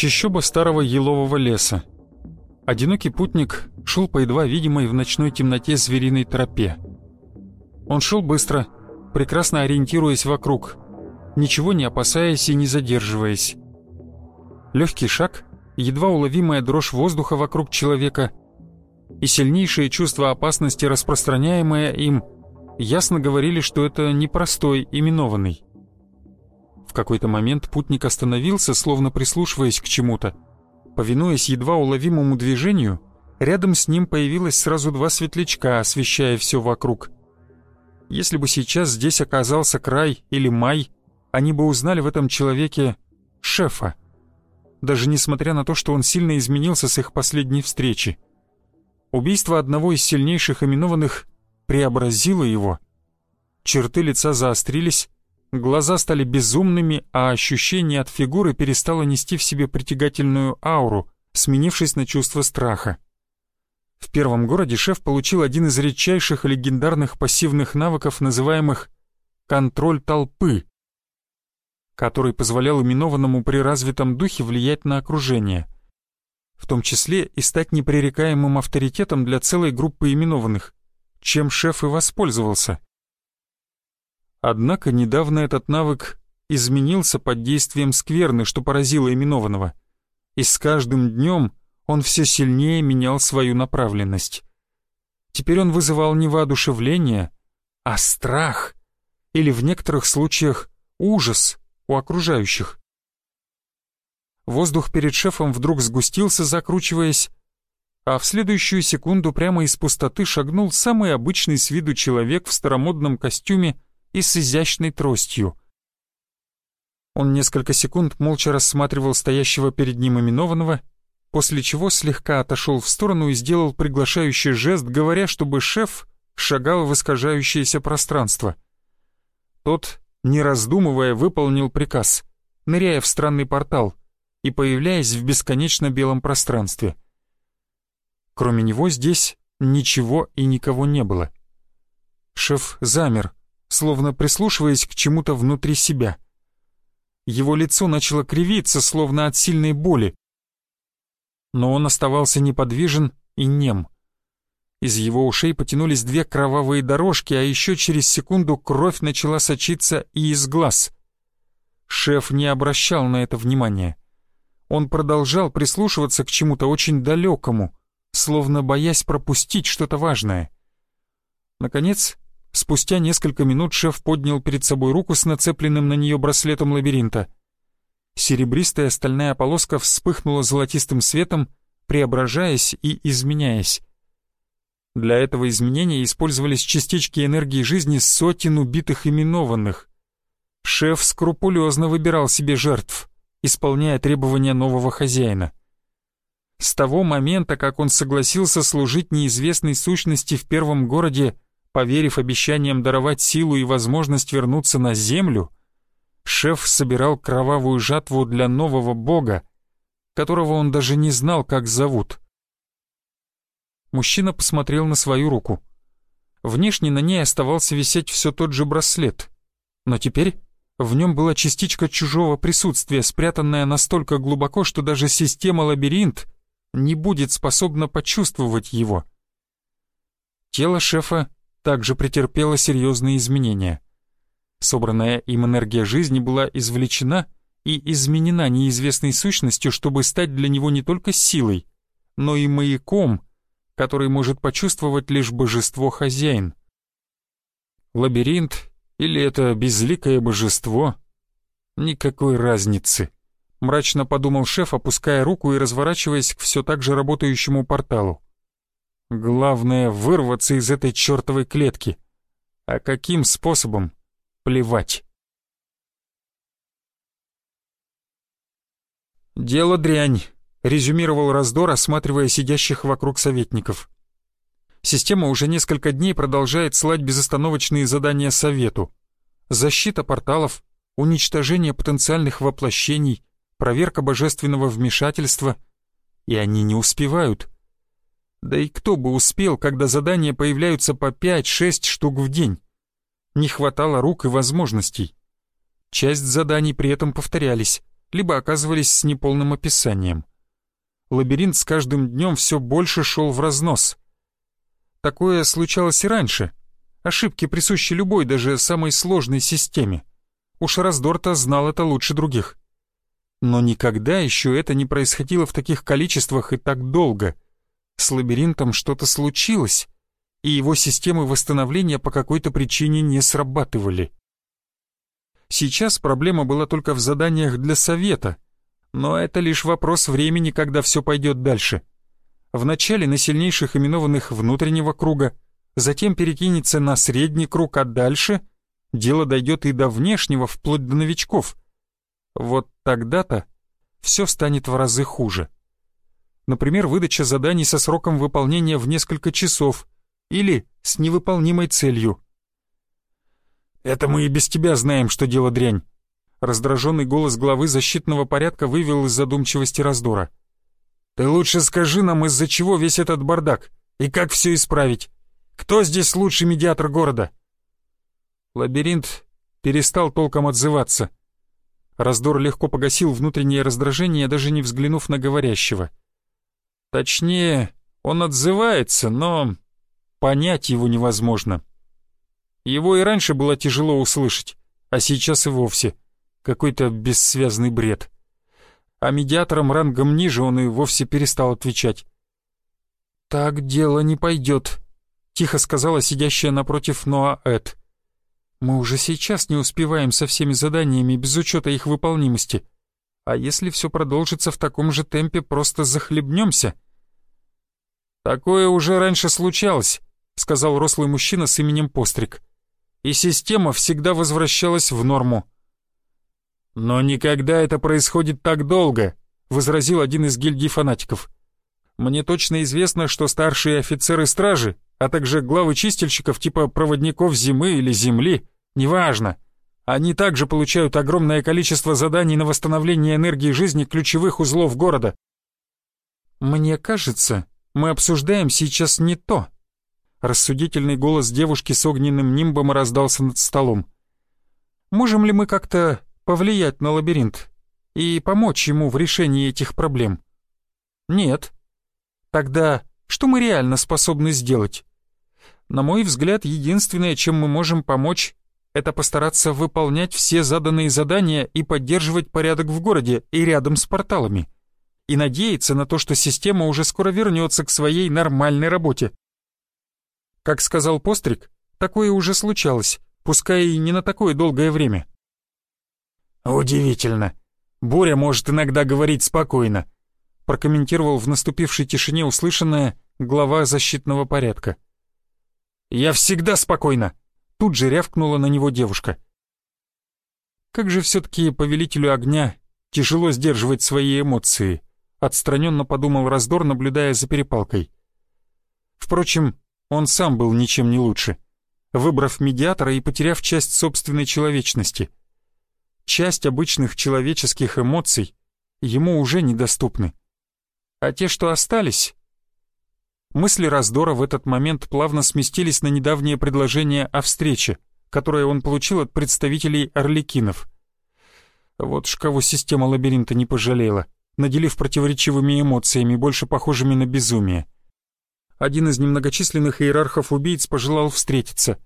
Чищоба старого елового леса. Одинокий путник шел по едва видимой в ночной темноте звериной тропе. Он шел быстро, прекрасно ориентируясь вокруг, ничего не опасаясь и не задерживаясь. Легкий шаг, едва уловимая дрожь воздуха вокруг человека и сильнейшее чувство опасности, распространяемое им, ясно говорили, что это непростой именованный. В какой-то момент путник остановился, словно прислушиваясь к чему-то. Повинуясь едва уловимому движению, рядом с ним появилось сразу два светлячка, освещая все вокруг. Если бы сейчас здесь оказался край или май, они бы узнали в этом человеке шефа. Даже несмотря на то, что он сильно изменился с их последней встречи. Убийство одного из сильнейших именованных преобразило его. Черты лица заострились, глаза стали безумными, а ощущение от фигуры перестало нести в себе притягательную ауру, сменившись на чувство страха. В первом городе шеф получил один из редчайших легендарных пассивных навыков, называемых «контроль толпы», который позволял именованному при развитом духе влиять на окружение, в том числе и стать непререкаемым авторитетом для целой группы именованных, чем шеф и воспользовался. Однако недавно этот навык изменился под действием скверны, что поразило именованного, и с каждым днем он все сильнее менял свою направленность. Теперь он вызывал не воодушевление, а страх, или в некоторых случаях ужас у окружающих. Воздух перед шефом вдруг сгустился, закручиваясь, а в следующую секунду прямо из пустоты шагнул самый обычный с виду человек в старомодном костюме и с изящной тростью. Он несколько секунд молча рассматривал стоящего перед ним именованного, после чего слегка отошел в сторону и сделал приглашающий жест, говоря, чтобы шеф шагал в искажающееся пространство. Тот, не раздумывая, выполнил приказ, ныряя в странный портал и появляясь в бесконечно белом пространстве. Кроме него здесь ничего и никого не было. Шеф замер, словно прислушиваясь к чему-то внутри себя. Его лицо начало кривиться, словно от сильной боли. Но он оставался неподвижен и нем. Из его ушей потянулись две кровавые дорожки, а еще через секунду кровь начала сочиться и из глаз. Шеф не обращал на это внимания. Он продолжал прислушиваться к чему-то очень далекому, словно боясь пропустить что-то важное. Наконец, Спустя несколько минут шеф поднял перед собой руку с нацепленным на нее браслетом лабиринта. Серебристая стальная полоска вспыхнула золотистым светом, преображаясь и изменяясь. Для этого изменения использовались частички энергии жизни сотен убитых именованных. Шеф скрупулезно выбирал себе жертв, исполняя требования нового хозяина. С того момента, как он согласился служить неизвестной сущности в первом городе, Поверив обещаниям даровать силу и возможность вернуться на землю, шеф собирал кровавую жатву для нового бога, которого он даже не знал, как зовут. Мужчина посмотрел на свою руку. Внешне на ней оставался висеть все тот же браслет, но теперь в нем была частичка чужого присутствия, спрятанная настолько глубоко, что даже система лабиринт не будет способна почувствовать его. Тело шефа также претерпела серьезные изменения. Собранная им энергия жизни была извлечена и изменена неизвестной сущностью, чтобы стать для него не только силой, но и маяком, который может почувствовать лишь божество-хозяин. Лабиринт или это безликое божество? Никакой разницы. Мрачно подумал шеф, опуская руку и разворачиваясь к все так же работающему порталу. Главное — вырваться из этой чертовой клетки. А каким способом? Плевать. «Дело дрянь», — резюмировал раздор, осматривая сидящих вокруг советников. Система уже несколько дней продолжает слать безостановочные задания Совету. Защита порталов, уничтожение потенциальных воплощений, проверка божественного вмешательства. И они не успевают. Да и кто бы успел, когда задания появляются по 5-6 штук в день? Не хватало рук и возможностей. Часть заданий при этом повторялись, либо оказывались с неполным описанием. Лабиринт с каждым днем все больше шел в разнос. Такое случалось и раньше. Ошибки присущи любой, даже самой сложной системе. Уж Раздорта знал это лучше других. Но никогда еще это не происходило в таких количествах и так долго. С лабиринтом что-то случилось, и его системы восстановления по какой-то причине не срабатывали. Сейчас проблема была только в заданиях для совета, но это лишь вопрос времени, когда все пойдет дальше. Вначале на сильнейших именованных внутреннего круга, затем перекинется на средний круг, а дальше дело дойдет и до внешнего, вплоть до новичков. Вот тогда-то все станет в разы хуже. Например, выдача заданий со сроком выполнения в несколько часов или с невыполнимой целью. «Это мы и без тебя знаем, что дело дрянь». Раздраженный голос главы защитного порядка вывел из задумчивости раздора. «Ты лучше скажи нам, из-за чего весь этот бардак, и как все исправить? Кто здесь лучший медиатор города?» Лабиринт перестал толком отзываться. Раздор легко погасил внутреннее раздражение, даже не взглянув на говорящего. Точнее, он отзывается, но понять его невозможно. Его и раньше было тяжело услышать, а сейчас и вовсе. Какой-то бессвязный бред. А медиатором рангом ниже он и вовсе перестал отвечать. «Так дело не пойдет», — тихо сказала сидящая напротив Ноа Эд. «Мы уже сейчас не успеваем со всеми заданиями без учета их выполнимости. А если все продолжится в таком же темпе, просто захлебнемся?» «Такое уже раньше случалось», — сказал рослый мужчина с именем Постриг и система всегда возвращалась в норму. «Но никогда это происходит так долго», — возразил один из гильдий фанатиков. «Мне точно известно, что старшие офицеры стражи, а также главы чистильщиков типа проводников зимы или земли, неважно, они также получают огромное количество заданий на восстановление энергии жизни ключевых узлов города». «Мне кажется, мы обсуждаем сейчас не то», Рассудительный голос девушки с огненным нимбом раздался над столом. «Можем ли мы как-то повлиять на лабиринт и помочь ему в решении этих проблем?» «Нет». «Тогда что мы реально способны сделать?» «На мой взгляд, единственное, чем мы можем помочь, это постараться выполнять все заданные задания и поддерживать порядок в городе и рядом с порталами. И надеяться на то, что система уже скоро вернется к своей нормальной работе. Как сказал Постриг, такое уже случалось, пускай и не на такое долгое время. «Удивительно. Боря может иногда говорить спокойно», прокомментировал в наступившей тишине услышанное глава защитного порядка. «Я всегда спокойно!» Тут же рявкнула на него девушка. Как же все-таки повелителю огня тяжело сдерживать свои эмоции, отстраненно подумал раздор, наблюдая за перепалкой. Впрочем, он сам был ничем не лучше, выбрав медиатора и потеряв часть собственной человечности. Часть обычных человеческих эмоций ему уже недоступны. А те, что остались... Мысли раздора в этот момент плавно сместились на недавнее предложение о встрече, которое он получил от представителей Орликинов. Вот ж кого система лабиринта не пожалела, наделив противоречивыми эмоциями, больше похожими на безумие один из немногочисленных иерархов-убийц пожелал встретиться.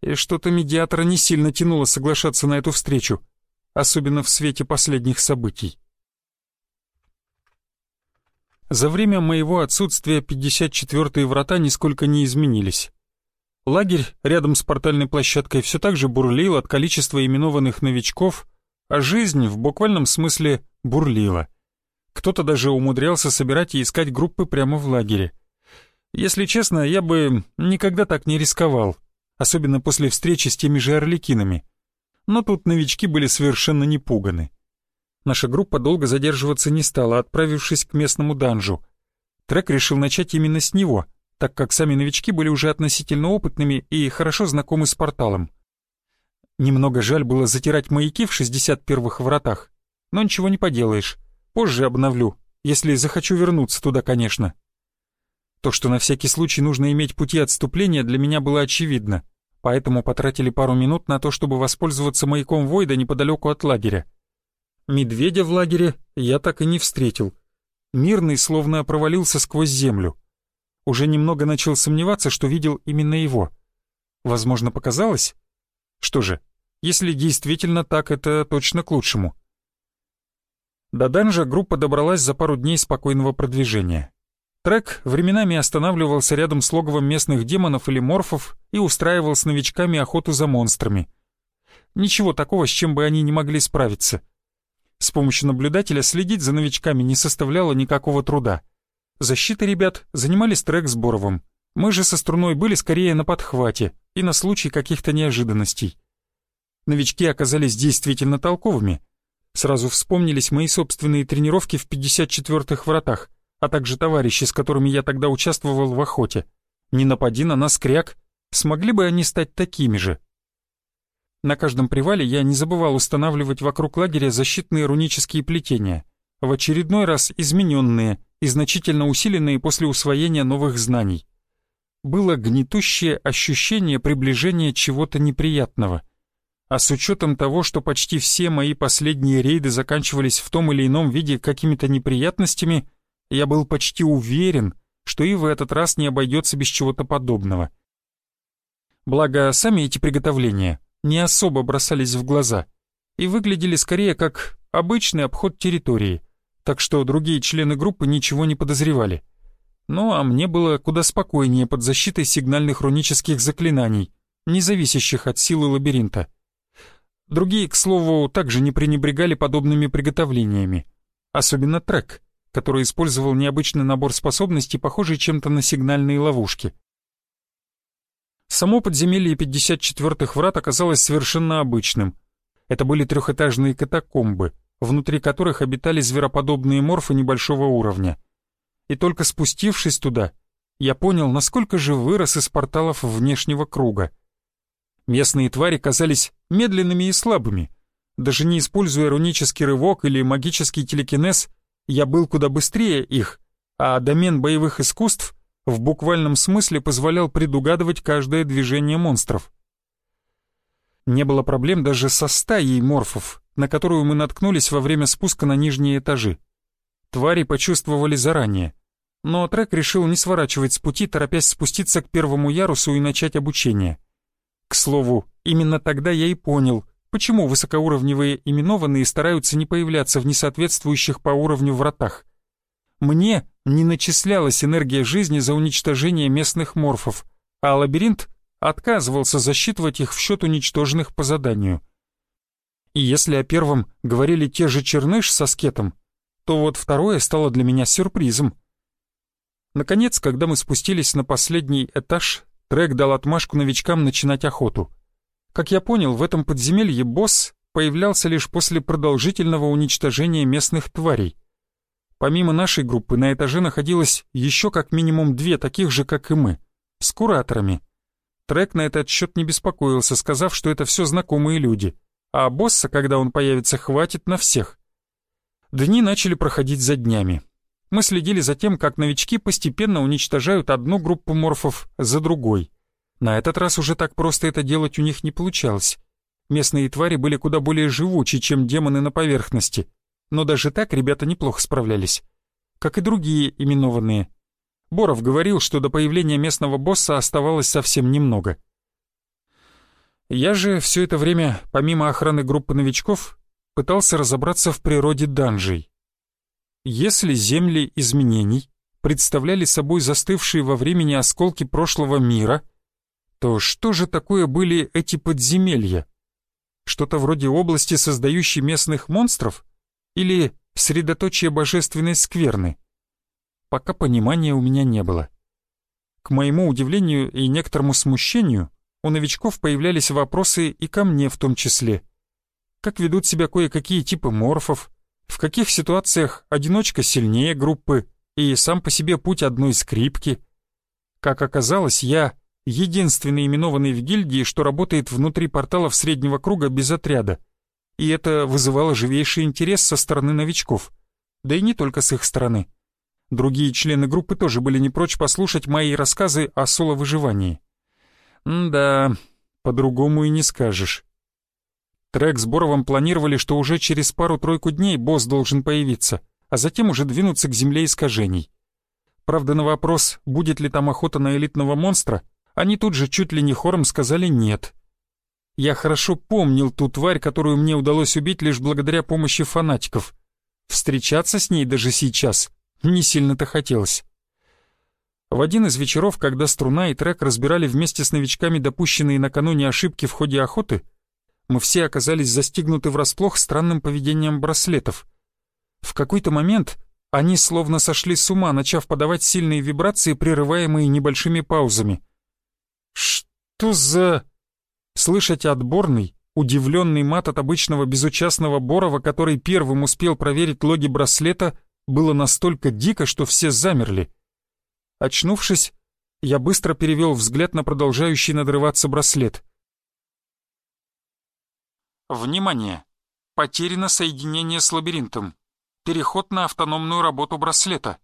И что-то медиатора не сильно тянуло соглашаться на эту встречу, особенно в свете последних событий. За время моего отсутствия 54-е врата нисколько не изменились. Лагерь рядом с портальной площадкой все так же бурлил от количества именованных новичков, а жизнь в буквальном смысле бурлила. Кто-то даже умудрялся собирать и искать группы прямо в лагере. Если честно, я бы никогда так не рисковал, особенно после встречи с теми же орликинами. Но тут новички были совершенно не пуганы. Наша группа долго задерживаться не стала, отправившись к местному данжу. Трек решил начать именно с него, так как сами новички были уже относительно опытными и хорошо знакомы с порталом. Немного жаль было затирать маяки в 61-х вратах, но ничего не поделаешь. Позже обновлю, если захочу вернуться туда, конечно. То, что на всякий случай нужно иметь пути отступления, для меня было очевидно, поэтому потратили пару минут на то, чтобы воспользоваться маяком Войда неподалеку от лагеря. Медведя в лагере я так и не встретил. Мирный словно провалился сквозь землю. Уже немного начал сомневаться, что видел именно его. Возможно, показалось? Что же, если действительно так, это точно к лучшему. До данжа группа добралась за пару дней спокойного продвижения. Трек временами останавливался рядом с логовом местных демонов или морфов и устраивал с новичками охоту за монстрами. Ничего такого, с чем бы они не могли справиться. С помощью наблюдателя следить за новичками не составляло никакого труда. Защитой ребят занимались Трек с Боровым. Мы же со струной были скорее на подхвате и на случай каких-то неожиданностей. Новички оказались действительно толковыми. Сразу вспомнились мои собственные тренировки в 54-х вратах, а также товарищи, с которыми я тогда участвовал в охоте. Не напади на нас, кряк. Смогли бы они стать такими же? На каждом привале я не забывал устанавливать вокруг лагеря защитные рунические плетения, в очередной раз измененные и значительно усиленные после усвоения новых знаний. Было гнетущее ощущение приближения чего-то неприятного. А с учетом того, что почти все мои последние рейды заканчивались в том или ином виде какими-то неприятностями, я был почти уверен, что и в этот раз не обойдется без чего-то подобного. Благо, сами эти приготовления не особо бросались в глаза и выглядели скорее как обычный обход территории, так что другие члены группы ничего не подозревали. Ну а мне было куда спокойнее под защитой сигнальных рунических заклинаний, не зависящих от силы лабиринта. Другие, к слову, также не пренебрегали подобными приготовлениями. Особенно трек, который использовал необычный набор способностей, похожий чем-то на сигнальные ловушки. Само подземелье 54-х врат оказалось совершенно обычным. Это были трехэтажные катакомбы, внутри которых обитали звероподобные морфы небольшого уровня. И только спустившись туда, я понял, насколько же вырос из порталов внешнего круга. Местные твари казались медленными и слабыми. Даже не используя рунический рывок или магический телекинез, я был куда быстрее их, а домен боевых искусств в буквальном смысле позволял предугадывать каждое движение монстров. Не было проблем даже со стаей морфов, на которую мы наткнулись во время спуска на нижние этажи. Твари почувствовали заранее, но Трек решил не сворачивать с пути, торопясь спуститься к первому ярусу и начать обучение — к слову, именно тогда я и понял, почему высокоуровневые именованные стараются не появляться в несоответствующих по уровню вратах. Мне не начислялась энергия жизни за уничтожение местных морфов, а лабиринт отказывался засчитывать их в счет уничтоженных по заданию. И если о первом говорили те же Черныш со скетом, то вот второе стало для меня сюрпризом. Наконец, когда мы спустились на последний этаж, Трек дал отмашку новичкам начинать охоту. Как я понял, в этом подземелье босс появлялся лишь после продолжительного уничтожения местных тварей. Помимо нашей группы на этаже находилось еще как минимум две таких же, как и мы, с кураторами. Трек на этот счет не беспокоился, сказав, что это все знакомые люди, а босса, когда он появится, хватит на всех. Дни начали проходить за днями мы следили за тем, как новички постепенно уничтожают одну группу морфов за другой. На этот раз уже так просто это делать у них не получалось. Местные твари были куда более живучи, чем демоны на поверхности, но даже так ребята неплохо справлялись. Как и другие именованные. Боров говорил, что до появления местного босса оставалось совсем немного. Я же все это время, помимо охраны группы новичков, пытался разобраться в природе данжей. Если земли изменений представляли собой застывшие во времени осколки прошлого мира, то что же такое были эти подземелья? Что-то вроде области, создающей местных монстров? Или средоточие божественной скверны? Пока понимания у меня не было. К моему удивлению и некоторому смущению, у новичков появлялись вопросы и ко мне в том числе. Как ведут себя кое-какие типы морфов, В каких ситуациях одиночка сильнее группы и сам по себе путь одной скрипки. Как оказалось, я единственный именованный в гильдии, что работает внутри порталов среднего круга без отряда. И это вызывало живейший интерес со стороны новичков. Да и не только с их стороны. Другие члены группы тоже были не прочь послушать мои рассказы о соло-выживании. да, по-другому и не скажешь. Трек с Боровым планировали, что уже через пару-тройку дней босс должен появиться, а затем уже двинуться к земле искажений. Правда, на вопрос, будет ли там охота на элитного монстра, они тут же чуть ли не хором сказали «нет». Я хорошо помнил ту тварь, которую мне удалось убить лишь благодаря помощи фанатиков. Встречаться с ней даже сейчас не сильно-то хотелось. В один из вечеров, когда струна и трек разбирали вместе с новичками допущенные накануне ошибки в ходе охоты, мы все оказались застигнуты врасплох странным поведением браслетов. В какой-то момент они словно сошли с ума, начав подавать сильные вибрации, прерываемые небольшими паузами. «Что за...» Слышать отборный, удивленный мат от обычного безучастного Борова, который первым успел проверить логи браслета, было настолько дико, что все замерли. Очнувшись, я быстро перевел взгляд на продолжающий надрываться браслет. Внимание! Потеряно соединение с лабиринтом. Переход на автономную работу браслета.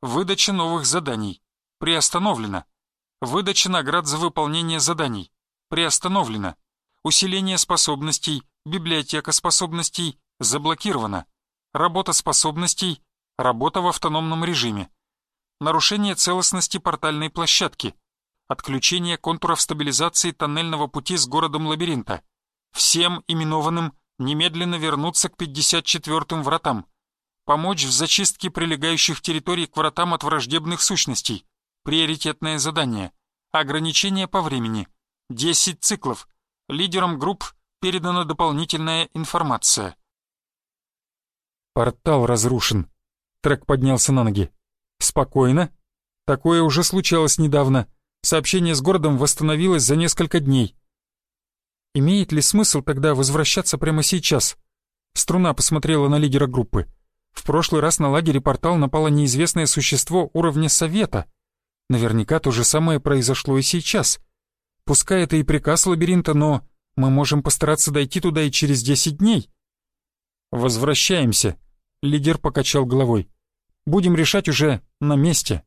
Выдача новых заданий. Приостановлено. Выдача наград за выполнение заданий. Приостановлено. Усиление способностей, библиотека способностей заблокирована. Работа способностей, работа в автономном режиме нарушение целостности портальной площадки, отключение контуров стабилизации тоннельного пути с городом лабиринта. Всем именованным немедленно вернуться к 54-м вратам. Помочь в зачистке прилегающих территорий к вратам от враждебных сущностей. Приоритетное задание. Ограничение по времени. 10 циклов. Лидерам групп передана дополнительная информация. Портал разрушен. Трек поднялся на ноги. Спокойно. Такое уже случалось недавно. Сообщение с городом восстановилось за несколько дней. Имеет ли смысл тогда возвращаться прямо сейчас? Струна посмотрела на лидера группы. В прошлый раз на лагере портал напало неизвестное существо уровня совета. Наверняка то же самое произошло и сейчас. Пускай это и приказ лабиринта, но мы можем постараться дойти туда и через десять дней. Возвращаемся. Лидер покачал головой. Будем решать уже на месте.